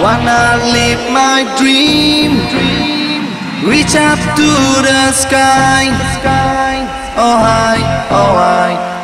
Wanna live my dream, reach up to the sky. Oh, I, oh, I.